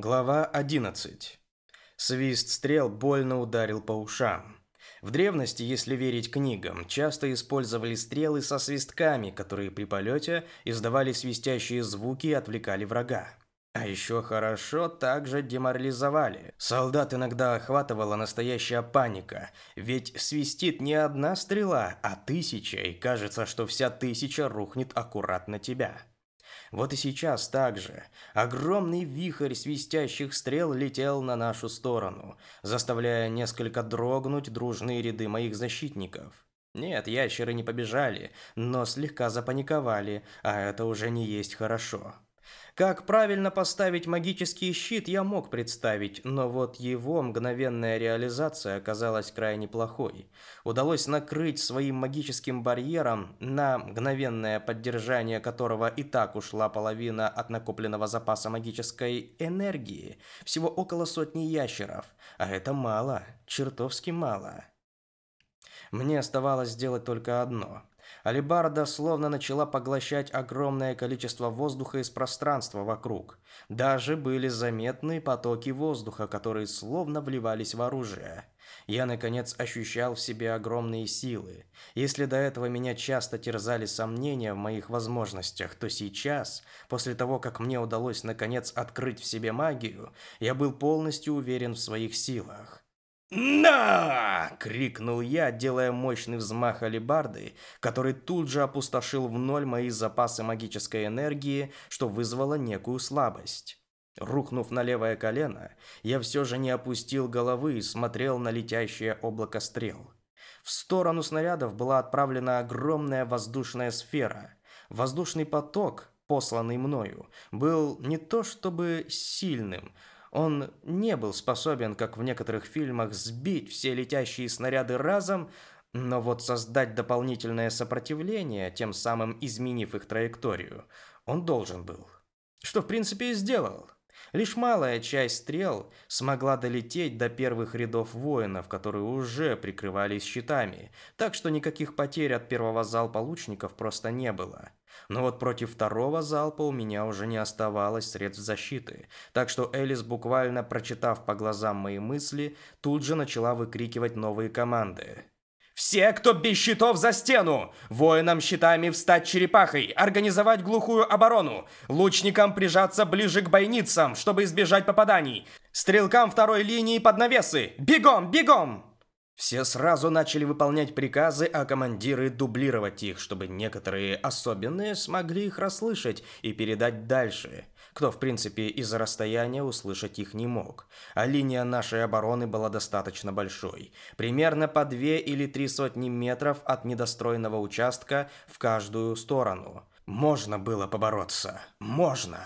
Глава 11. Свист стрел больно ударил по ушам. В древности, если верить книгам, часто использовали стрелы со свистками, которые при полете издавали свистящие звуки и отвлекали врага. А еще хорошо также деморализовали. Солдат иногда охватывала настоящая паника, ведь свистит не одна стрела, а тысяча, и кажется, что вся тысяча рухнет аккуратно тебя. Вот и сейчас также огромный вихрь свистящих стрел летел на нашу сторону, заставляя несколько дрогнуть дружные ряды моих защитников. Нет, ящеры не побежали, но слегка запаниковали, а это уже не есть хорошо. Как правильно поставить магический щит, я мог представить, но вот его мгновенная реализация оказалась крайне плохой. Удалось накрыть своим магическим барьером, на мгновенное поддержание которого и так ушла половина от накопленного запаса магической энергии, всего около сотни ящеров, а это мало, чертовски мало. Мне оставалось сделать только одно Алибарда словно начала поглощать огромное количество воздуха из пространства вокруг. Даже были заметны потоки воздуха, которые словно вливались в оружие. Я, наконец, ощущал в себе огромные силы. Если до этого меня часто терзали сомнения в моих возможностях, то сейчас, после того, как мне удалось, наконец, открыть в себе магию, я был полностью уверен в своих силах. «На!» — крикнул я, делая мощный взмах алебарды, который тут же опустошил в ноль мои запасы магической энергии, что вызвало некую слабость. Рухнув на левое колено, я все же не опустил головы и смотрел на летящее облако стрел. В сторону снарядов была отправлена огромная воздушная сфера. Воздушный поток, посланный мною, был не то чтобы сильным, он не был способен, как в некоторых фильмах, сбить все летящие снаряды разом, но вот создать дополнительное сопротивление, тем самым изменив их траекторию, он должен был. Что в принципе и сделал. Лишь малая часть стрел смогла долететь до первых рядов воинов, которые уже прикрывались щитами, так что никаких потерь от первого залпа лучников просто не было. Но вот против второго залпа у меня уже не оставалось средств защиты, так что Элис, буквально прочитав по глазам мои мысли, тут же начала выкрикивать новые команды. Все, кто без щитов за стену! Воинам щитами встать черепахой, организовать глухую оборону, лучникам прижаться ближе к бойницам, чтобы избежать попаданий, стрелкам второй линии под навесы! Бегом, бегом! Все сразу начали выполнять приказы, а командиры дублировать их, чтобы некоторые особенные смогли их расслышать и передать дальше кто, в принципе, из-за расстояния услышать их не мог. А линия нашей обороны была достаточно большой. Примерно по две или три сотни метров от недостроенного участка в каждую сторону. Можно было побороться. Можно.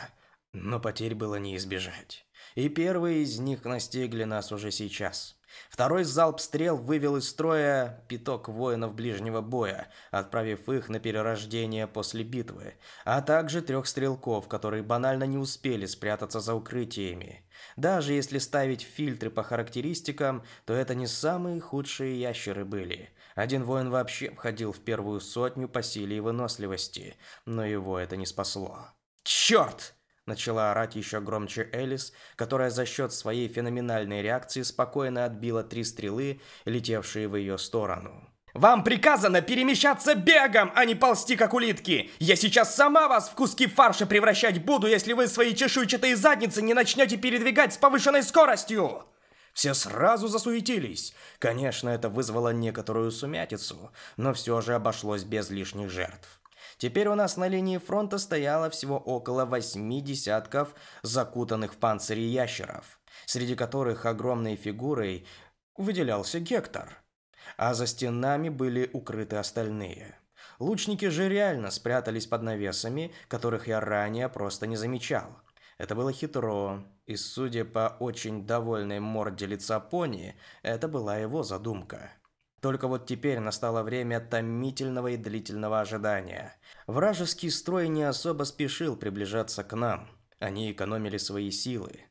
Но потерь было не избежать. И первые из них настигли нас уже сейчас. Второй залп стрел вывел из строя пяток воинов ближнего боя, отправив их на перерождение после битвы, а также трех стрелков, которые банально не успели спрятаться за укрытиями. Даже если ставить фильтры по характеристикам, то это не самые худшие ящеры были. Один воин вообще входил в первую сотню по силе и выносливости, но его это не спасло. «Черт!» Начала орать еще громче Элис, которая за счет своей феноменальной реакции спокойно отбила три стрелы, летевшие в ее сторону. «Вам приказано перемещаться бегом, а не ползти как улитки! Я сейчас сама вас в куски фарша превращать буду, если вы свои чешуйчатые задницы не начнете передвигать с повышенной скоростью!» Все сразу засуетились. Конечно, это вызвало некоторую сумятицу, но все же обошлось без лишних жертв. Теперь у нас на линии фронта стояло всего около восьми десятков закутанных в панцири ящеров, среди которых огромной фигурой выделялся Гектор. А за стенами были укрыты остальные. Лучники же реально спрятались под навесами, которых я ранее просто не замечал. Это было хитро, и судя по очень довольной морде лица пони, это была его задумка. Только вот теперь настало время томительного и длительного ожидания. Вражеский строй не особо спешил приближаться к нам. Они экономили свои силы,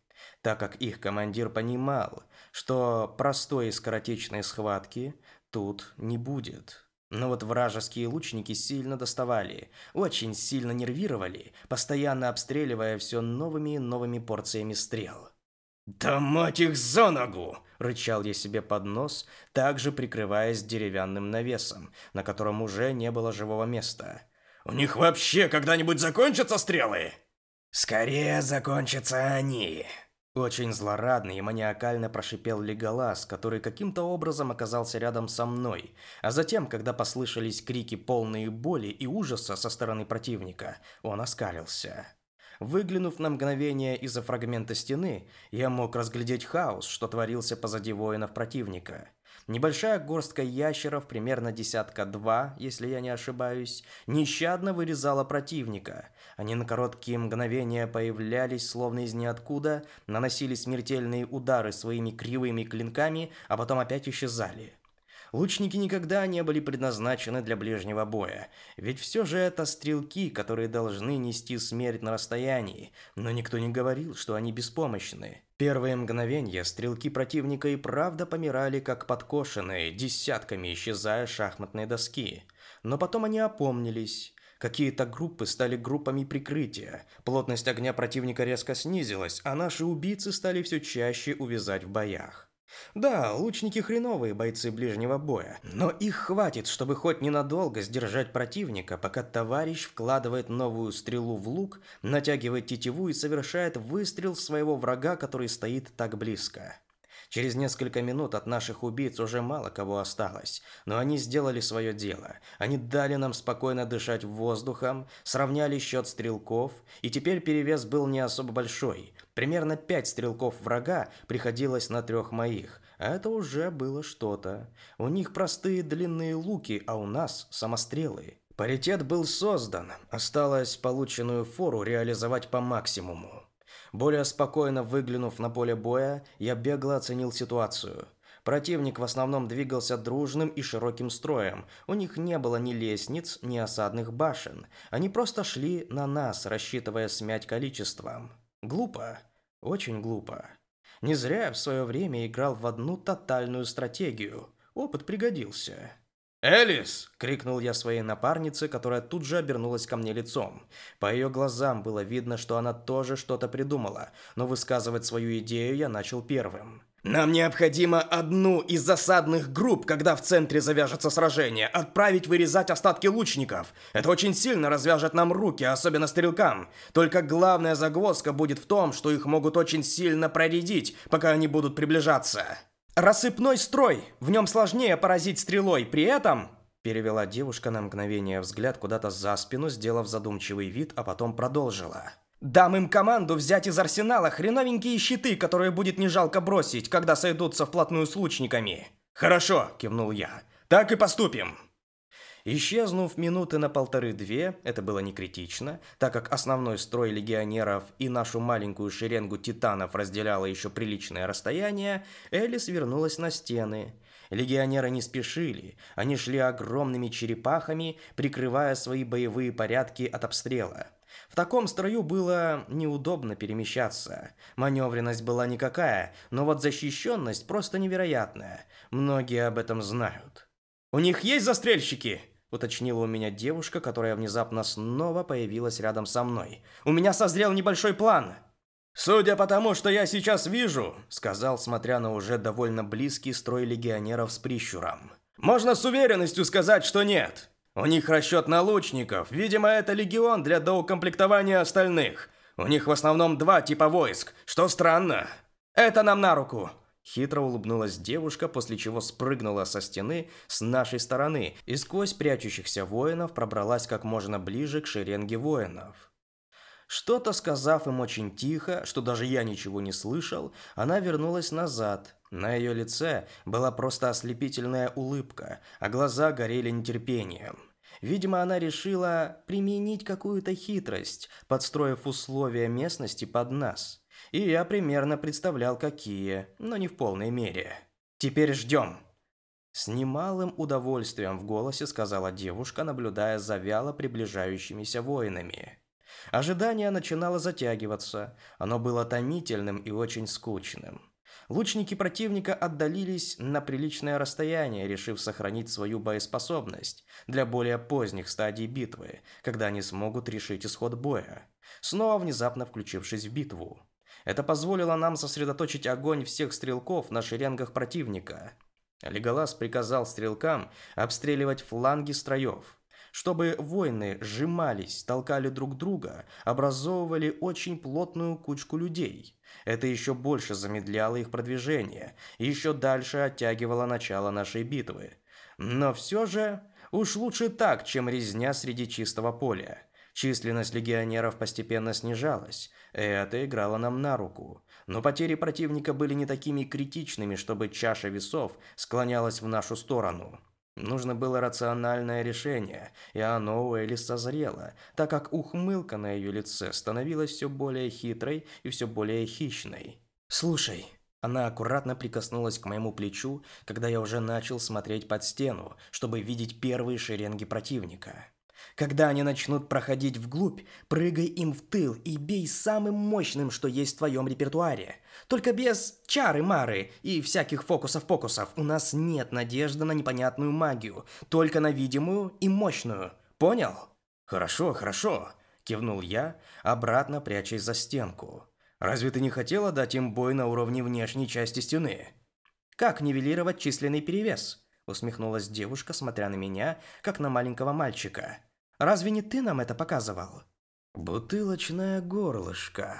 так как их командир понимал, что простой и скоротечной схватки тут не будет. Но вот вражеские лучники сильно доставали, очень сильно нервировали, постоянно обстреливая все новыми и новыми порциями стрел. «Да мать их за ногу!» – рычал я себе под нос, также прикрываясь деревянным навесом, на котором уже не было живого места. «У них вообще когда-нибудь закончатся стрелы?» «Скорее закончатся они!» Очень злорадный и маниакально прошипел Леголас, который каким-то образом оказался рядом со мной, а затем, когда послышались крики полные боли и ужаса со стороны противника, он оскалился. Выглянув на мгновение из-за фрагмента стены, я мог разглядеть хаос, что творился позади воинов противника. Небольшая горстка ящеров, примерно десятка-два, если я не ошибаюсь, нещадно вырезала противника. Они на короткие мгновения появлялись, словно из ниоткуда, наносили смертельные удары своими кривыми клинками, а потом опять исчезали. Лучники никогда не были предназначены для ближнего боя, ведь все же это стрелки, которые должны нести смерть на расстоянии, но никто не говорил, что они беспомощны. Первые мгновения стрелки противника и правда помирали как подкошенные, десятками исчезая с шахматной доски. Но потом они опомнились. Какие-то группы стали группами прикрытия. Плотность огня противника резко снизилась, а наши убийцы стали все чаще увязать в боях. Да, лучники хреновые бойцы ближнего боя, но их хватит, чтобы хоть ненадолго сдержать противника, пока товарищ вкладывает новую стрелу в лук, натягивает тетиву и совершает выстрел своего врага, который стоит так близко. Через несколько минут от наших убийц уже мало кого осталось, но они сделали свое дело. Они дали нам спокойно дышать воздухом, сравняли счет стрелков, и теперь перевес был не особо большой. Примерно пять стрелков врага приходилось на трех моих, а это уже было что-то. У них простые длинные луки, а у нас самострелы. Паритет был создан, осталось полученную фору реализовать по максимуму. Более спокойно выглянув на поле боя, я бегло оценил ситуацию. Противник в основном двигался дружным и широким строем. У них не было ни лестниц, ни осадных башен. Они просто шли на нас, рассчитывая смять количеством. Глупо. Очень глупо. Не зря в свое время играл в одну тотальную стратегию. Опыт пригодился. «Элис!» – крикнул я своей напарнице, которая тут же обернулась ко мне лицом. По ее глазам было видно, что она тоже что-то придумала, но высказывать свою идею я начал первым. «Нам необходимо одну из засадных групп, когда в центре завяжется сражение, отправить вырезать остатки лучников. Это очень сильно развяжет нам руки, особенно стрелкам. Только главная загвоздка будет в том, что их могут очень сильно проредить, пока они будут приближаться». Рассыпной строй. В нем сложнее поразить стрелой. При этом перевела девушка на мгновение взгляд куда-то за спину, сделав задумчивый вид, а потом продолжила. Дам им команду взять из арсенала хреновенькие щиты, которые будет не жалко бросить, когда сойдутся вплотную с лучниками. Хорошо, кивнул я. Так и поступим. Исчезнув минуты на полторы-две, это было не критично, так как основной строй легионеров и нашу маленькую шеренгу титанов разделяло еще приличное расстояние, Элис вернулась на стены. Легионеры не спешили, они шли огромными черепахами, прикрывая свои боевые порядки от обстрела. В таком строю было неудобно перемещаться. Маневренность была никакая, но вот защищенность просто невероятная. Многие об этом знают. «У них есть застрельщики?» уточнила у меня девушка, которая внезапно снова появилась рядом со мной. У меня созрел небольшой план. Судя по тому, что я сейчас вижу, сказал, смотря на уже довольно близкий строй легионеров с прищуром. Можно с уверенностью сказать, что нет. У них расчет на лучников. Видимо, это легион для доукомплектования остальных. У них в основном два типа войск, что странно. Это нам на руку. Хитро улыбнулась девушка, после чего спрыгнула со стены с нашей стороны и сквозь прячущихся воинов пробралась как можно ближе к шеренге воинов. Что-то сказав им очень тихо, что даже я ничего не слышал, она вернулась назад. На ее лице была просто ослепительная улыбка, а глаза горели нетерпением. Видимо, она решила применить какую-то хитрость, подстроив условия местности под нас. И я примерно представлял, какие, но не в полной мере. «Теперь ждем!» С немалым удовольствием в голосе сказала девушка, наблюдая за вяло приближающимися воинами. Ожидание начинало затягиваться. Оно было томительным и очень скучным. Лучники противника отдалились на приличное расстояние, решив сохранить свою боеспособность для более поздних стадий битвы, когда они смогут решить исход боя, снова внезапно включившись в битву. Это позволило нам сосредоточить огонь всех стрелков на шеренгах противника. Леголас приказал стрелкам обстреливать фланги строев. Чтобы воины сжимались, толкали друг друга, образовывали очень плотную кучку людей. Это еще больше замедляло их продвижение еще дальше оттягивало начало нашей битвы. Но все же уж лучше так, чем резня среди чистого поля. Численность легионеров постепенно снижалась, это играло нам на руку. Но потери противника были не такими критичными, чтобы чаша весов склонялась в нашу сторону. Нужно было рациональное решение, и оно у Элис созрело, так как ухмылка на ее лице становилась все более хитрой и все более хищной. «Слушай», она аккуратно прикоснулась к моему плечу, когда я уже начал смотреть под стену, чтобы видеть первые шеренги противника. Когда они начнут проходить вглубь, прыгай им в тыл и бей самым мощным, что есть в твоем репертуаре. Только без чары-мары и всяких фокусов-покусов. У нас нет надежды на непонятную магию, только на видимую и мощную. Понял? Хорошо, хорошо, кивнул я, обратно прячась за стенку. Разве ты не хотела дать им бой на уровне внешней части стены? Как нивелировать численный перевес? Усмехнулась девушка, смотря на меня, как на маленького мальчика. Разве не ты нам это показывал? Бутылочное горлышко.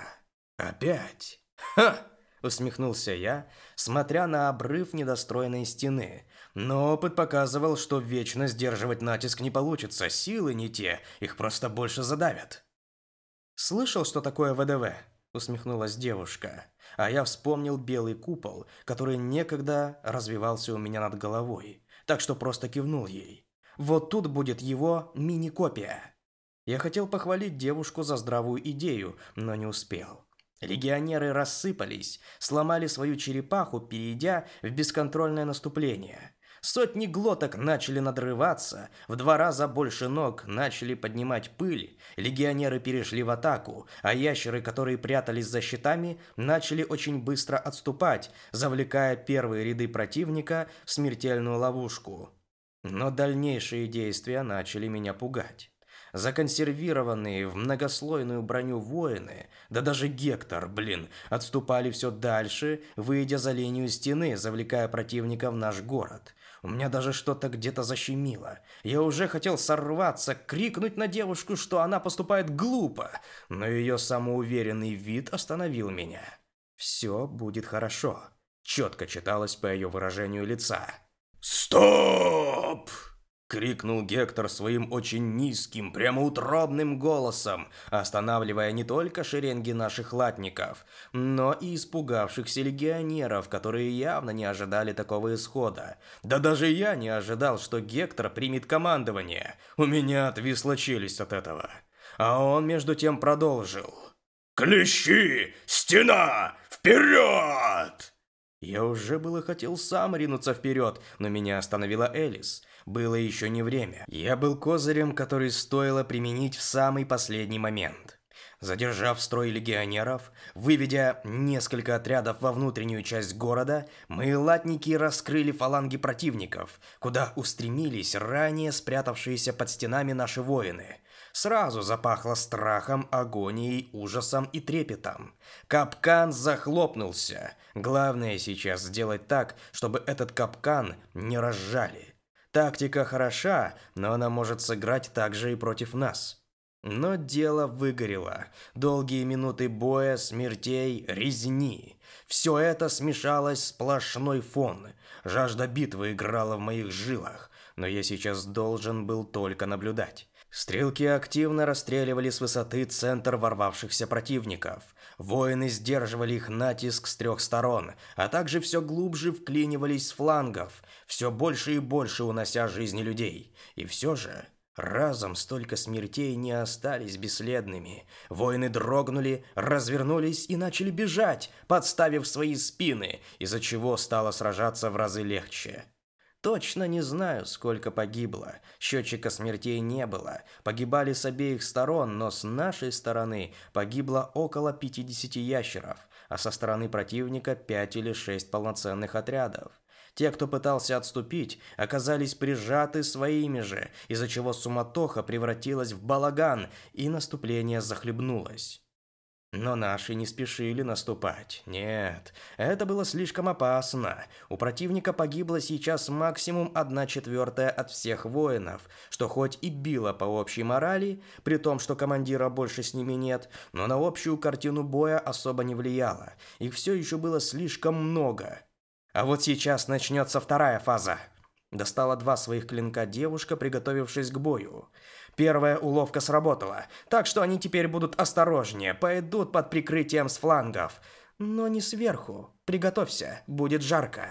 Опять. Ха! Усмехнулся я, смотря на обрыв недостроенной стены. Но опыт показывал, что вечно сдерживать натиск не получится, силы не те, их просто больше задавят. Слышал, что такое ВДВ? Усмехнулась девушка. А я вспомнил белый купол, который некогда развивался у меня над головой, так что просто кивнул ей. Вот тут будет его мини-копия. Я хотел похвалить девушку за здравую идею, но не успел. Легионеры рассыпались, сломали свою черепаху, перейдя в бесконтрольное наступление. Сотни глоток начали надрываться, в два раза больше ног начали поднимать пыль, легионеры перешли в атаку, а ящеры, которые прятались за щитами, начали очень быстро отступать, завлекая первые ряды противника в смертельную ловушку. Но дальнейшие действия начали меня пугать. Законсервированные в многослойную броню воины, да даже Гектор, блин, отступали все дальше, выйдя за линию стены, завлекая противника в наш город. У меня даже что-то где-то защемило. Я уже хотел сорваться, крикнуть на девушку, что она поступает глупо, но ее самоуверенный вид остановил меня. «Все будет хорошо», четко читалось по ее выражению лица. «Стоп!» – крикнул Гектор своим очень низким, прямоутробным голосом, останавливая не только шеренги наших латников, но и испугавшихся легионеров, которые явно не ожидали такого исхода. Да даже я не ожидал, что Гектор примет командование. У меня отвисла челюсть от этого. А он между тем продолжил. «Клещи! Стена! Вперед!» Я уже было хотел сам ринуться вперед, но меня остановила Элис. Было еще не время. Я был козырем, который стоило применить в самый последний момент. Задержав строй легионеров, выведя несколько отрядов во внутреннюю часть города, мы латники раскрыли фаланги противников, куда устремились ранее спрятавшиеся под стенами наши воины. Сразу запахло страхом, агонией, ужасом и трепетом. Капкан захлопнулся. Главное сейчас сделать так, чтобы этот капкан не разжали. Тактика хороша, но она может сыграть также и против нас. Но дело выгорело. Долгие минуты боя, смертей, резни. Все это смешалось в сплошной фон. Жажда битвы играла в моих жилах, но я сейчас должен был только наблюдать. Стрелки активно расстреливали с высоты центр ворвавшихся противников. Воины сдерживали их натиск с трех сторон, а также все глубже вклинивались с флангов, все больше и больше унося жизни людей. И все же, разом столько смертей не остались бесследными. Воины дрогнули, развернулись и начали бежать, подставив свои спины, из-за чего стало сражаться в разы легче. Точно не знаю, сколько погибло. Счетчика смертей не было. Погибали с обеих сторон, но с нашей стороны погибло около 50 ящеров, а со стороны противника 5 или 6 полноценных отрядов. Те, кто пытался отступить, оказались прижаты своими же, из-за чего суматоха превратилась в балаган, и наступление захлебнулось. Но наши не спешили наступать. Нет, это было слишком опасно. У противника погибло сейчас максимум одна четвертая от всех воинов, что хоть и било по общей морали, при том, что командира больше с ними нет, но на общую картину боя особо не влияло. Их все еще было слишком много. А вот сейчас начнется вторая фаза. Достала два своих клинка девушка, приготовившись к бою. Первая уловка сработала, так что они теперь будут осторожнее, пойдут под прикрытием с флангов. Но не сверху. Приготовься, будет жарко.